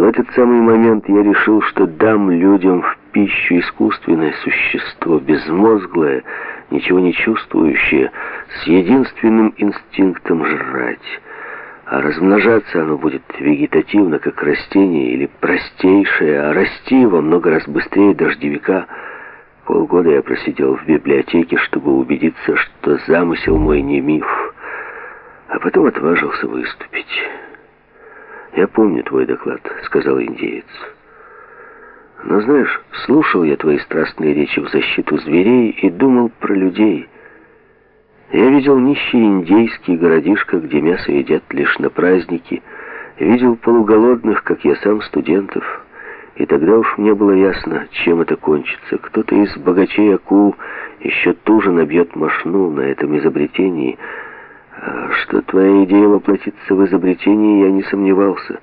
в этот самый момент я решил, что дам людям в пищу искусственное существо, безмозглое, ничего не чувствующее, с единственным инстинктом жрать. А размножаться оно будет вегетативно, как растение, или простейшее, а расти во много раз быстрее дождевика. Полгода я просидел в библиотеке, чтобы убедиться, что замысел мой не миф, а потом отважился выступить. «Я помню твой доклад», — сказал индеец. «Но знаешь, слушал я твои страстные речи в защиту зверей и думал про людей». Я видел нищий индейский городишко, где мясо едят лишь на праздники. Видел полуголодных, как я сам, студентов. И тогда уж мне было ясно, чем это кончится. Кто-то из богачей акул еще туже набьет мошну на этом изобретении. Что твоя идея воплотится в изобретении, я не сомневался.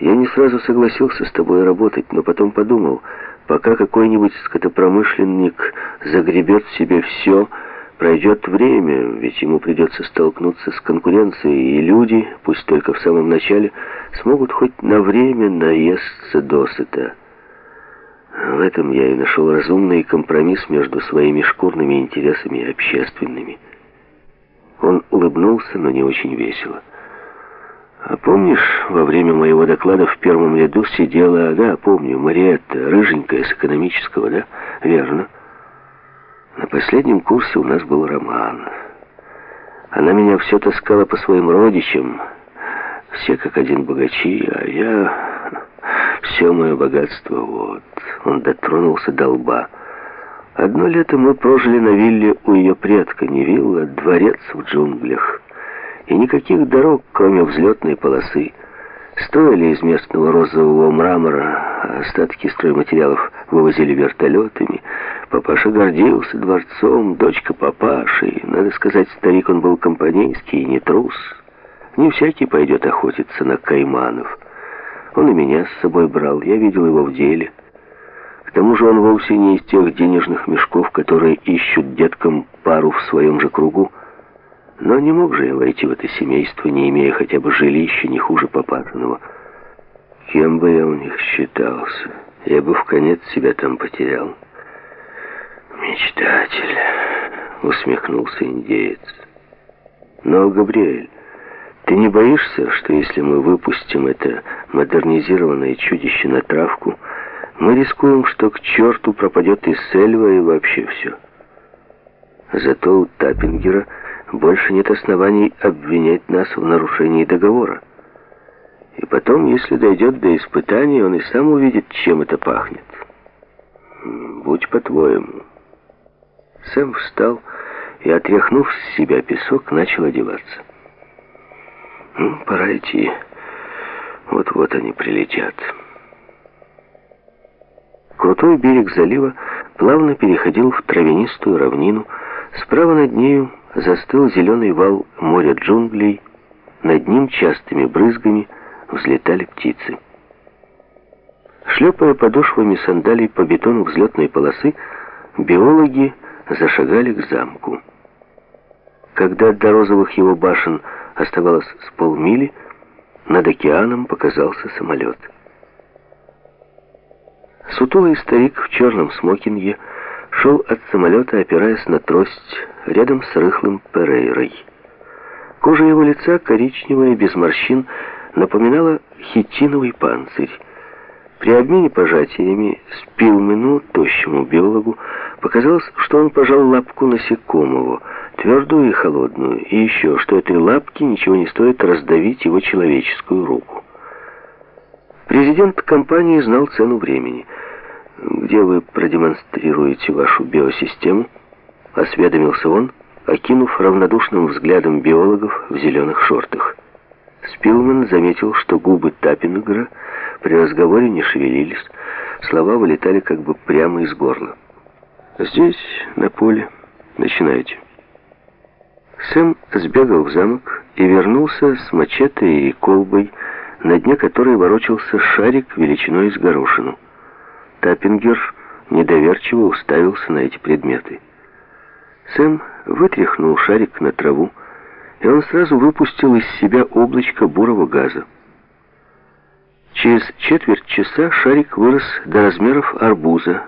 Я не сразу согласился с тобой работать, но потом подумал, пока какой-нибудь скотопромышленник загребет себе все, Пройдет время, ведь ему придется столкнуться с конкуренцией, и люди, пусть только в самом начале, смогут хоть на время наесться досыта. В этом я и нашел разумный компромисс между своими шкурными интересами и общественными. Он улыбнулся, но не очень весело. «А помнишь, во время моего доклада в первом ряду сидела, да, помню, Мариетта, рыженькая с экономического, да? Верно». На последнем курсе у нас был роман. Она меня все таскала по своим родичам. Все как один богачи, а я... Все мое богатство, вот. Он дотронулся до лба. Одно лето мы прожили на вилле у ее предка, не вилла, а дворец в джунглях. И никаких дорог, кроме взлетной полосы. Строили из местного розового мрамора, остатки стройматериалов вывозили вертолетами. Папаша гордился дворцом, дочка папаши. Надо сказать, старик он был компанейский и не трус. Не всякий пойдет охотиться на кайманов. Он и меня с собой брал, я видел его в деле. К тому же он вовсе не из тех денежных мешков, которые ищут деткам пару в своем же кругу. Но не мог же я войти в это семейство, не имея хотя бы жилища, не хуже попаданного. Кем бы я у них считался, я бы в конец себя там потерял. «Мечтатель», — усмехнулся индеец. «Но, Габриэль, ты не боишься, что если мы выпустим это модернизированное чудище на травку, мы рискуем, что к черту пропадет и сельва, и вообще все?» Зато у Таппингера больше нет оснований обвинять нас в нарушении договора. И потом, если дойдет до испытаний, он и сам увидит, чем это пахнет. Будь по-твоему. Сэм встал и, отряхнув с себя песок, начал одеваться. Ну, пора идти. Вот-вот они прилетят. Крутой берег залива плавно переходил в травянистую равнину. Справа над нею застыл зеленый вал моря джунглей. Над ним частыми брызгами взлетали птицы. Шлепая подошвами сандалий по бетону взлетной полосы, биологи зашагали к замку. Когда до розовых его башен оставалось с полмили, над океаном показался самолет. Сутулый старик в черном смокинге шел от самолета, опираясь на трость, рядом с рыхлым Перейрой. Кожа его лица, коричневая, без морщин, напоминала хитиновый панцирь. При обмене пожатиями Спилмену, тощему биологу, показалось, что он пожал лапку насекомого, твердую и холодную, и еще, что этой лапке ничего не стоит раздавить его человеческую руку. Президент компании знал цену времени. «Где вы продемонстрируете вашу биосистему?» — осведомился он, окинув равнодушным взглядом биологов в зеленых шортах. Спилман заметил, что губы Таппингера при разговоре не шевелились, слова вылетали как бы прямо из горла. «Здесь, на поле. Начинайте». Сэм сбегал в замок и вернулся с мачете и колбой, на дне которой ворочался шарик величиной с горошину. Таппингер недоверчиво уставился на эти предметы. Сэм вытряхнул шарик на траву, и он сразу выпустил из себя облачко бурого газа. Через четверть часа шарик вырос до размеров арбуза.